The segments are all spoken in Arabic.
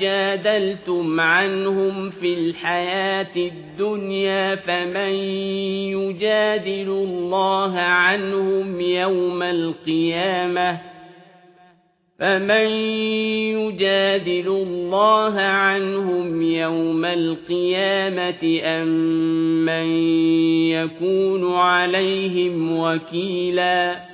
جادلتم عنهم في الحياة الدنيا فمن يجادل الله عنهم يوم القيامة فمن يجادل الله عنهم يوم القيامة أم من يكون عليهم وكيلا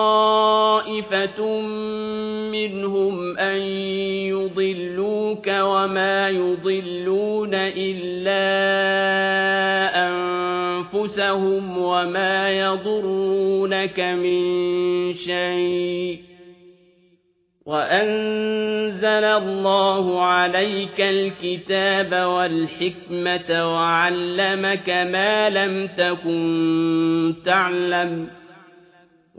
طائفة منهم أن يضلوك وما يضلون إلا أنفسهم وما يضرونك من شيء وأنزل الله عليك الكتاب والحكمة وعلمك ما لم تكن تعلم